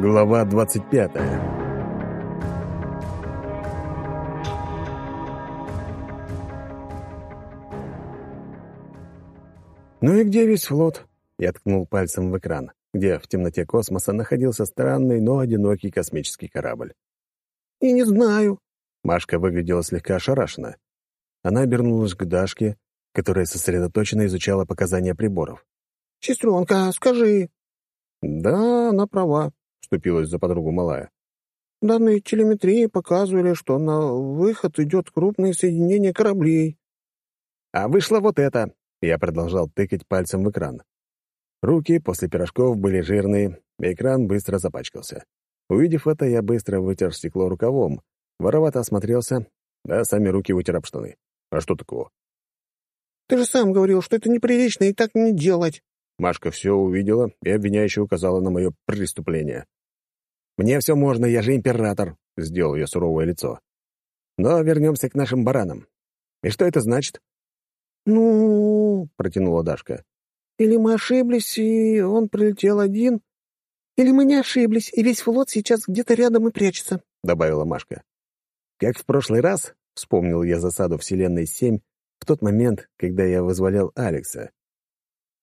Глава 25 «Ну и где весь флот?» Я ткнул пальцем в экран, где в темноте космоса находился странный, но одинокий космический корабль. «И не знаю». Машка выглядела слегка ошарашена. Она обернулась к Дашке, которая сосредоточенно изучала показания приборов. «Сестренка, скажи». «Да, она права», — вступилась за подругу малая. «Данные телеметрии показывали, что на выход идет крупное соединение кораблей». «А вышло вот это», — я продолжал тыкать пальцем в экран. Руки после пирожков были жирные, экран быстро запачкался. Увидев это, я быстро вытер стекло рукавом, воровато осмотрелся, да сами руки вытер об штаны. А что такого? «Ты же сам говорил, что это неприлично и так не делать». Машка все увидела и обвиняюще указала на мое преступление. «Мне все можно, я же император», — сделал я суровое лицо. «Но вернемся к нашим баранам. И что это значит?» «Ну...» — протянула Дашка. «Или мы ошиблись, и он прилетел один, или мы не ошиблись, и весь флот сейчас где-то рядом и прячется», — добавила Машка. «Как в прошлый раз», — вспомнил я засаду Вселенной-7 в тот момент, когда я вызволял Алекса.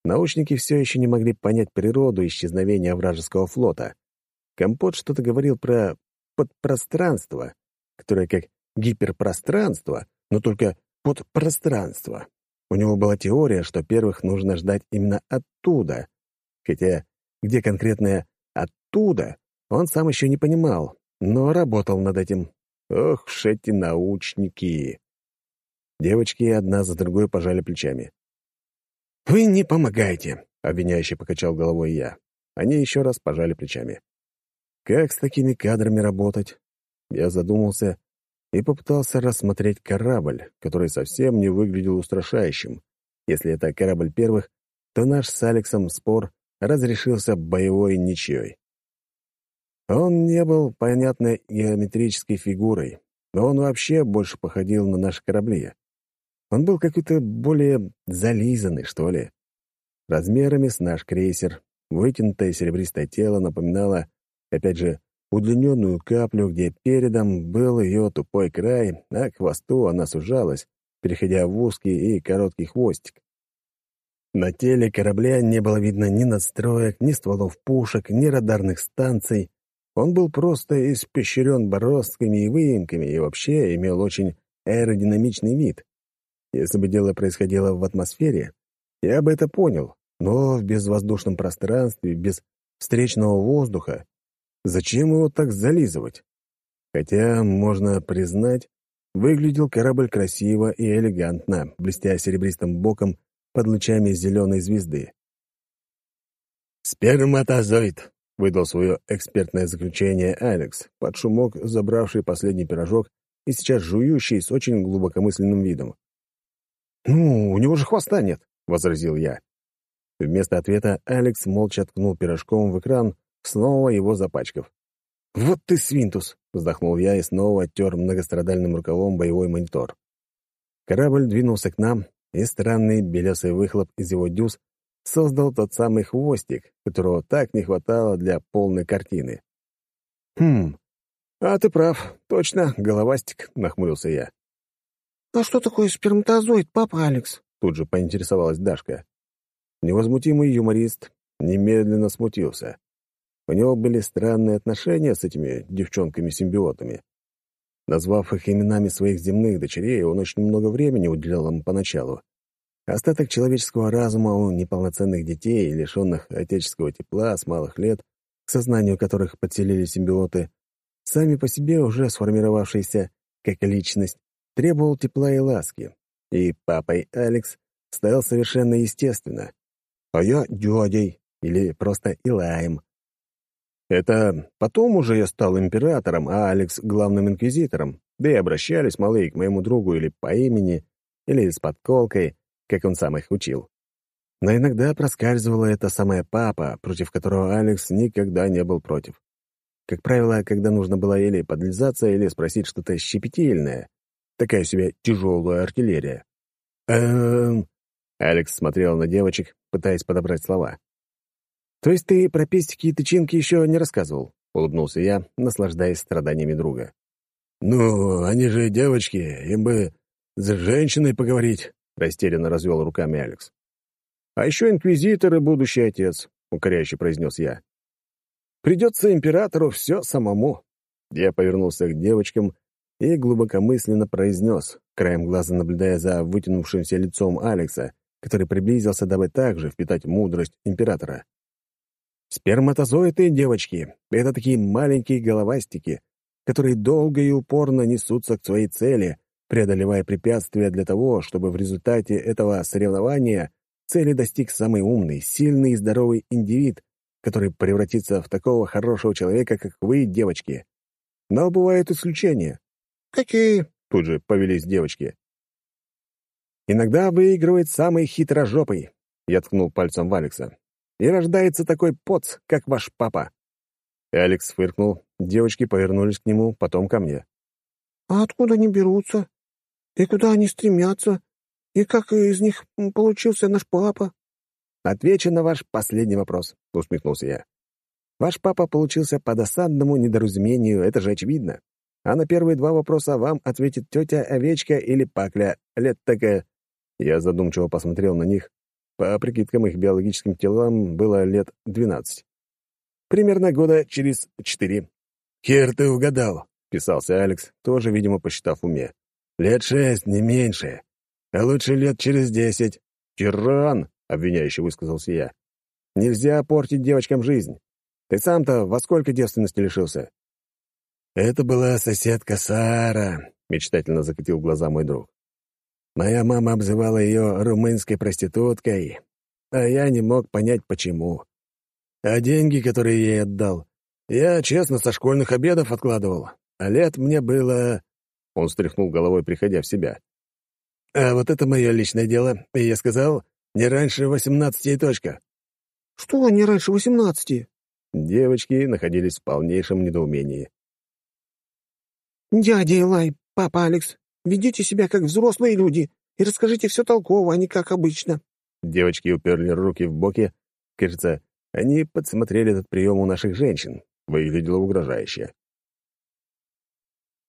Научники все еще не могли понять природу исчезновения вражеского флота. Компот что-то говорил про подпространство, которое как гиперпространство, но только подпространство. У него была теория, что первых нужно ждать именно оттуда, хотя где конкретное «оттуда» он сам еще не понимал, но работал над этим. Ох, шети научники! Девочки одна за другой пожали плечами. «Вы не помогаете», — обвиняюще покачал головой я. Они еще раз пожали плечами. «Как с такими кадрами работать?» Я задумался и попытался рассмотреть корабль, который совсем не выглядел устрашающим. Если это корабль первых, то наш с Алексом спор разрешился боевой ничьей. Он не был понятной геометрической фигурой, но он вообще больше походил на наши корабли. Он был какой-то более зализанный, что ли. Размерами с наш крейсер, вытянутое серебристое тело напоминало, опять же, удлиненную каплю, где передом был ее тупой край, а к хвосту она сужалась, переходя в узкий и короткий хвостик. На теле корабля не было видно ни надстроек, ни стволов пушек, ни радарных станций. Он был просто испещрен бороздками и выемками и вообще имел очень аэродинамичный вид. Если бы дело происходило в атмосфере, я бы это понял, но в безвоздушном пространстве, без встречного воздуха, зачем его так зализывать? Хотя, можно признать, выглядел корабль красиво и элегантно, блестя серебристым боком под лучами зеленой звезды. «Сперматозоид», — выдал свое экспертное заключение Алекс, под шумок забравший последний пирожок и сейчас жующий с очень глубокомысленным видом. «Ну, у него же хвоста нет», — возразил я. Вместо ответа Алекс молча ткнул пирожком в экран, снова его запачкав. «Вот ты свинтус!» — вздохнул я и снова оттер многострадальным рукавом боевой монитор. Корабль двинулся к нам, и странный белесый выхлоп из его дюз создал тот самый хвостик, которого так не хватало для полной картины. «Хм, а ты прав, точно, головастик», — нахмурился я. «А что такое сперматозоид, папа Алекс?» Тут же поинтересовалась Дашка. Невозмутимый юморист немедленно смутился. У него были странные отношения с этими девчонками-симбиотами. Назвав их именами своих земных дочерей, он очень много времени уделял им поначалу. Остаток человеческого разума у неполноценных детей, лишенных отеческого тепла с малых лет, к сознанию которых подселили симбиоты, сами по себе уже сформировавшиеся как личность, требовал тепла и ласки, и папой Алекс стал совершенно естественно. А я дядей или просто Илаем. Это потом уже я стал императором, а Алекс — главным инквизитором, да и обращались малые к моему другу или по имени, или с подколкой, как он сам их учил. Но иногда проскальзывала эта самая папа, против которого Алекс никогда не был против. Как правило, когда нужно было или подлизаться, или спросить что-то щепетильное, Такая себе тяжелая артиллерия. «Эм...» Алекс смотрел на девочек, пытаясь подобрать слова. «То есть ты про пестики и тычинки еще не рассказывал?» улыбнулся я, наслаждаясь страданиями друга. «Ну, они же девочки, им бы с женщиной поговорить», — растерянно развел руками Алекс. «А еще инквизитор и будущий отец», — укоряюще произнес я. «Придется императору все самому». Я повернулся к девочкам и глубокомысленно произнес, краем глаза наблюдая за вытянувшимся лицом Алекса, который приблизился, дабы также впитать мудрость императора. Сперматозоиды, девочки, это такие маленькие головастики, которые долго и упорно несутся к своей цели, преодолевая препятствия для того, чтобы в результате этого соревнования цели достиг самый умный, сильный и здоровый индивид, который превратится в такого хорошего человека, как вы, девочки. Но бывают исключения. «Какие?» — тут же повелись девочки. «Иногда выигрывает самый хитрожопый», — я ткнул пальцем в Алекса. «И рождается такой поц, как ваш папа». Алекс фыркнул, девочки повернулись к нему, потом ко мне. «А откуда они берутся? И куда они стремятся? И как из них получился наш папа?» «Отвечу на ваш последний вопрос», — усмехнулся я. «Ваш папа получился по досадному недоразумению, это же очевидно. А на первые два вопроса вам ответит тетя Овечка или Пакля, лет такая...» Я задумчиво посмотрел на них. По прикидкам их биологическим телам было лет двенадцать. Примерно года через четыре. «Хер ты угадал», — писался Алекс, тоже, видимо, посчитав уме. «Лет шесть, не меньше. А лучше лет через десять». «Тиран!» — обвиняюще высказался я. «Нельзя портить девочкам жизнь. Ты сам-то во сколько девственности лишился?» «Это была соседка Сара», — мечтательно закатил глаза мой друг. «Моя мама обзывала ее румынской проституткой, а я не мог понять, почему. А деньги, которые ей отдал, я, честно, со школьных обедов откладывал, а лет мне было...» Он стряхнул головой, приходя в себя. «А вот это мое личное дело, и я сказал, не раньше восемнадцати и точка». «Что не раньше восемнадцати?» Девочки находились в полнейшем недоумении. «Дядя Элай, папа Алекс, ведите себя как взрослые люди и расскажите все толково, а не как обычно». Девочки уперли руки в боки. Кажется, они подсмотрели этот прием у наших женщин. Выглядело угрожающе.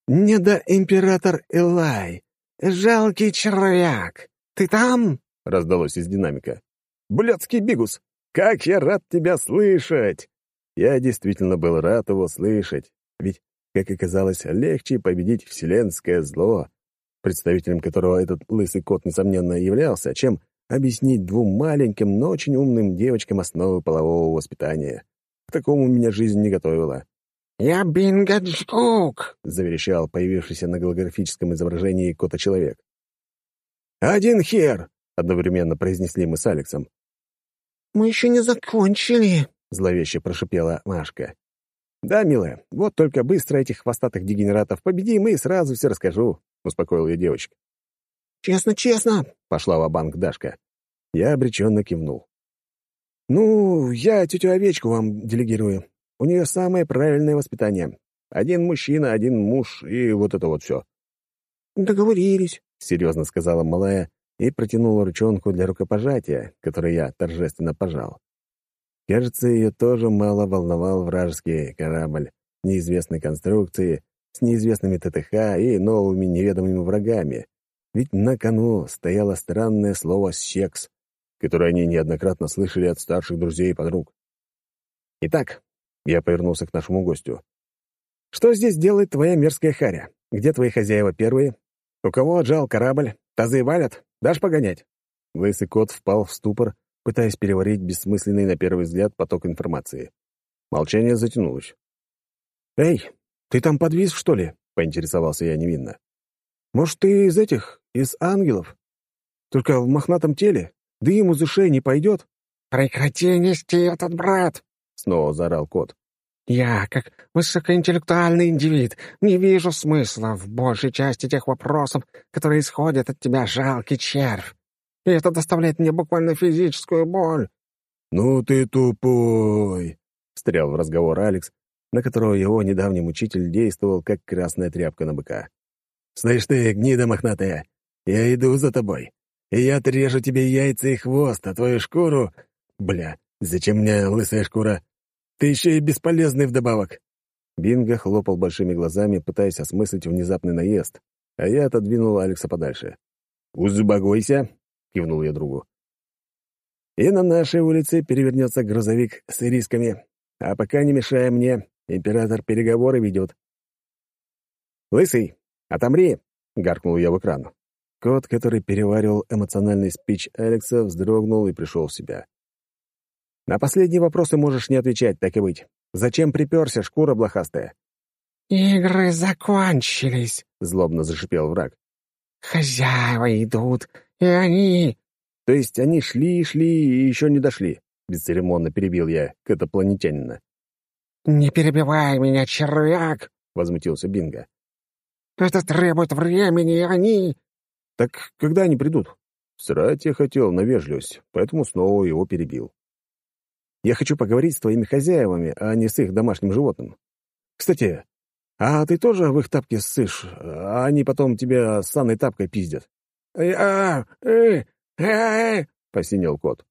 «Недоимператор Элай, жалкий червяк, ты там?» — раздалось из динамика. «Блядский Бигус, как я рад тебя слышать!» Я действительно был рад его слышать, ведь как оказалось, легче победить вселенское зло, представителем которого этот лысый кот, несомненно, являлся, чем объяснить двум маленьким, но очень умным девочкам основы полового воспитания. К такому меня жизнь не готовила. «Я Бингаджук!» — заверещал появившийся на голографическом изображении кота-человек. «Один хер!» — одновременно произнесли мы с Алексом. «Мы еще не закончили!» — зловеще прошипела Машка. «Да, милая, вот только быстро этих хвостатых дегенератов победим, и сразу все расскажу», — успокоил я девочек. «Честно, честно!» — пошла в банк Дашка. Я обреченно кивнул. «Ну, я тетю Овечку вам делегирую. У нее самое правильное воспитание. Один мужчина, один муж и вот это вот все». «Договорились», — серьезно сказала малая и протянула ручонку для рукопожатия, которое я торжественно пожал. Кажется, ее тоже мало волновал вражеский корабль неизвестной конструкции с неизвестными ТТХ и новыми неведомыми врагами. Ведь на кону стояло странное слово «секс», которое они неоднократно слышали от старших друзей и подруг. «Итак», — я повернулся к нашему гостю, — «что здесь делает твоя мерзкая харя? Где твои хозяева первые? У кого отжал корабль? Тазы валят? Дашь погонять?» Лысый кот впал в ступор, пытаясь переварить бессмысленный на первый взгляд поток информации. Молчание затянулось. «Эй, ты там подвис, что ли?» — поинтересовался я невинно. «Может, ты из этих, из ангелов? Только в мохнатом теле? Дым из ушей не пойдет?» «Прекрати нести этот брат!» — снова заорал кот. «Я, как высокоинтеллектуальный индивид, не вижу смысла в большей части тех вопросов, которые исходят от тебя, жалкий червь и это доставляет мне буквально физическую боль». «Ну ты тупой!» — встрял в разговор Алекс, на которого его недавний мучитель действовал, как красная тряпка на быка. «Слышь ты, гнида мохнатая, я иду за тобой, и я отрежу тебе яйца и хвост, а твою шкуру... Бля, зачем мне лысая шкура? Ты еще и бесполезный вдобавок. Бинго хлопал большими глазами, пытаясь осмыслить внезапный наезд, а я отодвинул Алекса подальше. «Узбогойся!» — кивнул я другу. «И на нашей улице перевернется грузовик с рисками. А пока не мешай мне, император переговоры ведет». «Лысый, отомри!» — гаркнул я в экран. Кот, который переваривал эмоциональный спич Алекса, вздрогнул и пришел в себя. «На последние вопросы можешь не отвечать, так и быть. Зачем приперся, шкура блохастая?» «Игры закончились», — злобно зашипел враг. «Хозяева идут, и они...» «То есть они шли, шли и еще не дошли?» — бесцеремонно перебил я к инопланетянина. «Не перебивай меня, червяк!» — возмутился Бинго. «Это требует времени, и они...» «Так когда они придут?» Срать я хотел на вежливость, поэтому снова его перебил. «Я хочу поговорить с твоими хозяевами, а не с их домашним животным. Кстати, а ты тоже в их тапке ссышь, а они потом тебя с санной тапкой пиздят?» «А, э, э, посинел кот.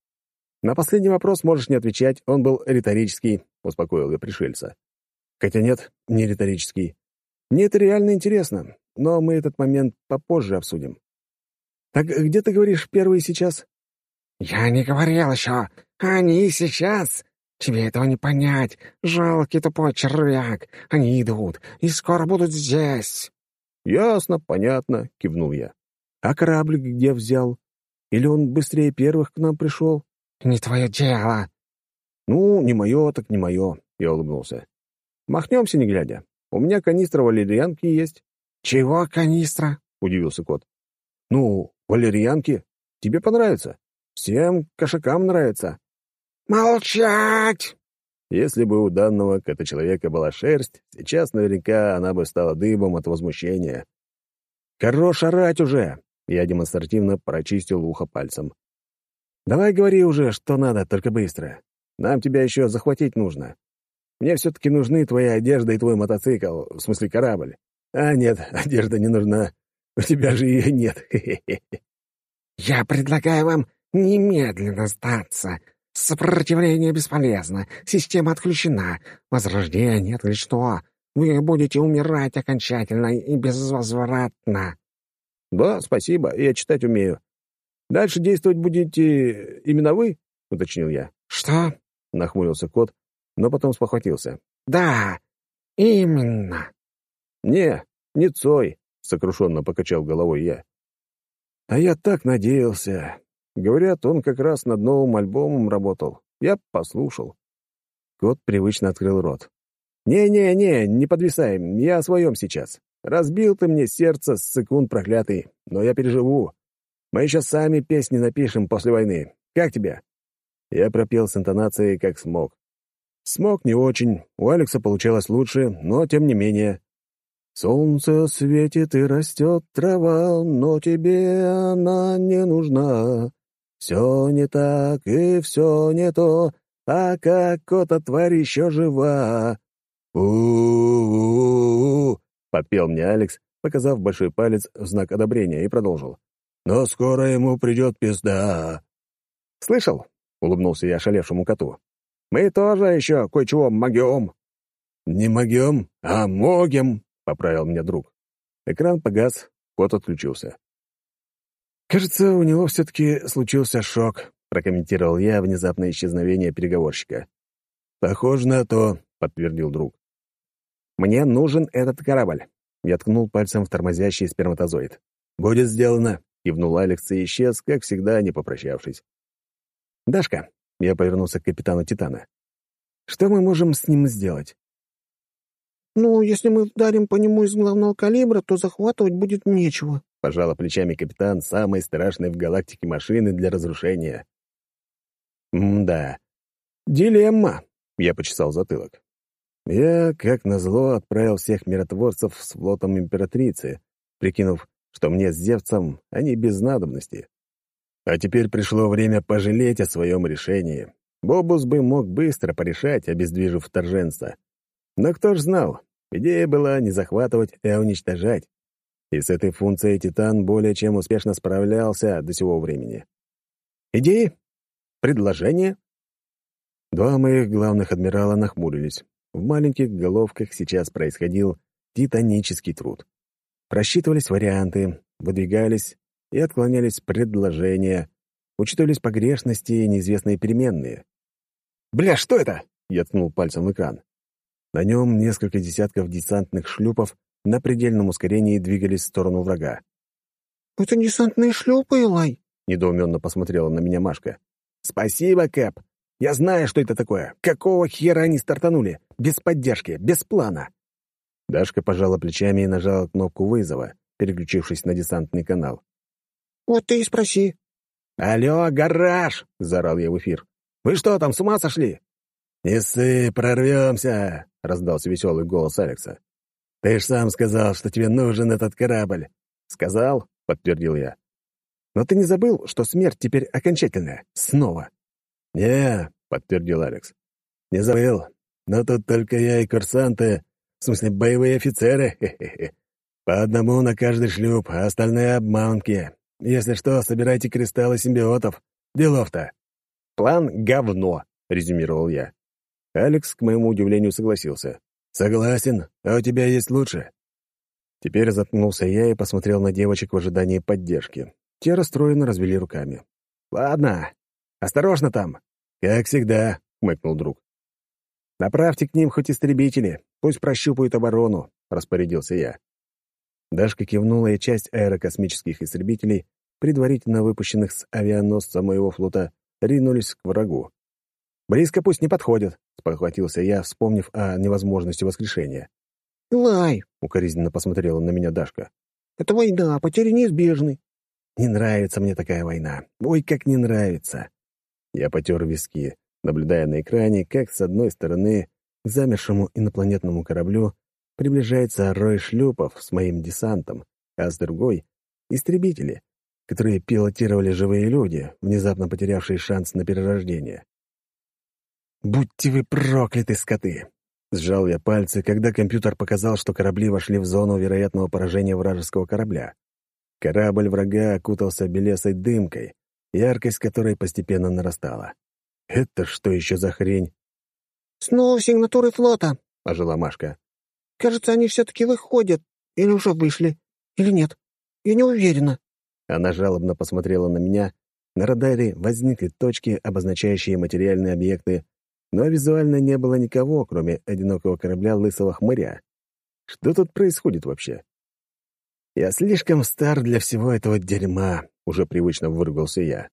«На последний вопрос можешь не отвечать, он был риторический», — успокоил я пришельца. «Хотя нет, не риторический. Мне это реально интересно, но мы этот момент попозже обсудим. Так где ты говоришь первый сейчас?» «Я не говорил еще. Они сейчас. Тебе этого не понять. Жалкий тупой червяк. Они идут и скоро будут здесь». «Ясно, понятно», — кивнул я. «А корабль где взял? Или он быстрее первых к нам пришел?» «Не твое дело». «Ну, не мое, так не мое», — я улыбнулся. «Махнемся, не глядя. У меня канистра валерьянки есть». «Чего канистра?» — удивился кот. «Ну, валерьянки. Тебе понравится. Всем кошакам нравится». «Молчать!» Если бы у данного кота-человека была шерсть, сейчас наверняка она бы стала дыбом от возмущения. «Хорош орать уже!» — я демонстративно прочистил ухо пальцем. «Давай говори уже, что надо, только быстро. Нам тебя еще захватить нужно. Мне все-таки нужны твоя одежда и твой мотоцикл, в смысле корабль. А нет, одежда не нужна. У тебя же ее нет. Я предлагаю вам немедленно сдаться. Сопротивление бесполезно. Система отключена. Возрождение отключено. Вы будете умирать окончательно и безвозвратно. Да, спасибо, я читать умею. Дальше действовать будете именно вы? Уточнил я. Что? Нахмурился кот, но потом спохватился. Да, именно. Не, не Цой, сокрушенно покачал головой я. А я так надеялся. Говорят, он как раз над новым альбомом работал. Я послушал. Кот привычно открыл рот. «Не-не-не, не подвисай, я о своем сейчас. Разбил ты мне сердце, секунд проклятый, но я переживу. Мы еще сами песни напишем после войны. Как тебе?» Я пропел с интонацией, как смог. Смог не очень, у Алекса получалось лучше, но тем не менее. Солнце светит и растет трава, но тебе она не нужна. Все не так и все не то, а как кота тварь еще жива. у подпел мне Алекс, показав большой палец в знак одобрения, и продолжил. «Но скоро ему придет пизда». «Слышал?» — улыбнулся я шалевшему коту. «Мы тоже еще кое-чего могем». «Не могем, а могем», — поправил меня друг. Экран погас, кот отключился. «Кажется, у него все-таки случился шок», — прокомментировал я внезапное исчезновение переговорщика. «Похоже на то», — подтвердил друг. «Мне нужен этот корабль», — я ткнул пальцем в тормозящий сперматозоид. «Будет сделано», — кивнул Алекс и исчез, как всегда, не попрощавшись. «Дашка», — я повернулся к капитану Титана, — «что мы можем с ним сделать?» «Ну, если мы вдарим по нему из главного калибра, то захватывать будет нечего», — пожала плечами капитан самой страшной в галактике машины для разрушения. «М-да. Дилемма», — я почесал затылок. Я, как назло, отправил всех миротворцев с флотом императрицы, прикинув, что мне с Зевцем они без надобности. А теперь пришло время пожалеть о своем решении. Бобус бы мог быстро порешать, обездвижив вторженца. Но кто ж знал, идея была не захватывать, а уничтожать. И с этой функцией Титан более чем успешно справлялся до сего времени. Идеи? Предложения? Два моих главных адмирала нахмурились. В маленьких головках сейчас происходил титанический труд. Просчитывались варианты, выдвигались и отклонялись предложения, учитывались погрешности и неизвестные переменные. «Бля, что это?» — я ткнул пальцем в экран. На нем несколько десятков десантных шлюпов на предельном ускорении двигались в сторону врага. «Это десантные шлюпы, Илай?» — недоуменно посмотрела на меня Машка. «Спасибо, Кэп. Я знаю, что это такое. Какого хера они стартанули? Без поддержки, без плана». Дашка пожала плечами и нажала кнопку вызова, переключившись на десантный канал. «Вот ты и спроси». «Алло, гараж!» — заорал я в эфир. «Вы что, там с ума сошли?» «Не ссы, прорвемся!» — раздался веселый голос Алекса. «Ты ж сам сказал, что тебе нужен этот корабль». «Сказал?» — подтвердил я. «Но ты не забыл, что смерть теперь окончательная? Снова?» «Не», — подтвердил Алекс. «Не забыл. Но тут только я и курсанты, в смысле боевые офицеры. По одному на каждый шлюп, а остальные обманки. Если что, собирайте кристаллы симбиотов. Делов-то». «План — говно», — резюмировал я. Алекс, к моему удивлению, согласился. «Согласен. А у тебя есть лучше?» Теперь заткнулся я и посмотрел на девочек в ожидании поддержки. Те расстроенно развели руками. «Ладно. Осторожно там. Как всегда», — хмыкнул друг. «Направьте к ним хоть истребители. Пусть прощупают оборону», — распорядился я. Дашка кивнула, и часть аэрокосмических истребителей, предварительно выпущенных с авианосца моего флота, ринулись к врагу. «Близко пусть не подходят», — спохватился я, вспомнив о невозможности воскрешения. «Лай!» — укоризненно посмотрела на меня Дашка. «Это война, потери неизбежны». «Не нравится мне такая война. Ой, как не нравится!» Я потер виски, наблюдая на экране, как с одной стороны к замершему инопланетному кораблю приближается рой шлюпов с моим десантом, а с другой — истребители, которые пилотировали живые люди, внезапно потерявшие шанс на перерождение. «Будьте вы прокляты, скоты!» Сжал я пальцы, когда компьютер показал, что корабли вошли в зону вероятного поражения вражеского корабля. Корабль врага окутался белесой дымкой, яркость которой постепенно нарастала. «Это что еще за хрень?» «Снова сигнатуры флота», — ожила Машка. «Кажется, они все-таки выходят. Или уже вышли. Или нет. Я не уверена». Она жалобно посмотрела на меня. На радаре возникли точки, обозначающие материальные объекты, но визуально не было никого, кроме одинокого корабля лысого хмыря. Что тут происходит вообще? Я слишком стар для всего этого дерьма, уже привычно выругался я.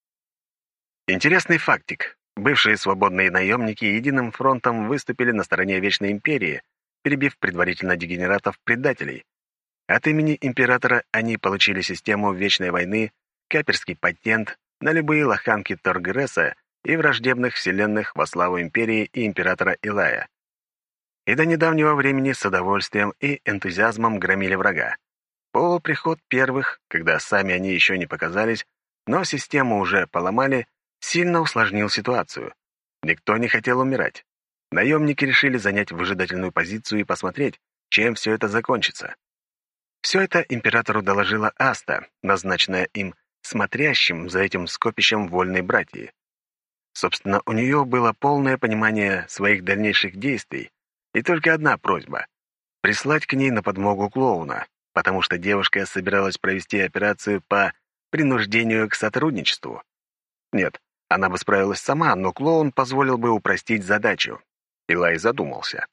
Интересный фактик. Бывшие свободные наемники единым фронтом выступили на стороне Вечной Империи, перебив предварительно дегенератов-предателей. От имени императора они получили систему Вечной войны, каперский патент на любые лоханки Торгресса и враждебных вселенных во славу империи и императора Илая. И до недавнего времени с удовольствием и энтузиазмом громили врага. Полуприход первых, когда сами они еще не показались, но систему уже поломали, сильно усложнил ситуацию. Никто не хотел умирать. Наемники решили занять выжидательную позицию и посмотреть, чем все это закончится. Все это императору доложила Аста, назначенная им смотрящим за этим скопищем вольной братьи. Собственно, у нее было полное понимание своих дальнейших действий и только одна просьба — прислать к ней на подмогу клоуна, потому что девушка собиралась провести операцию по принуждению к сотрудничеству. Нет, она бы справилась сама, но клоун позволил бы упростить задачу. Илай задумался.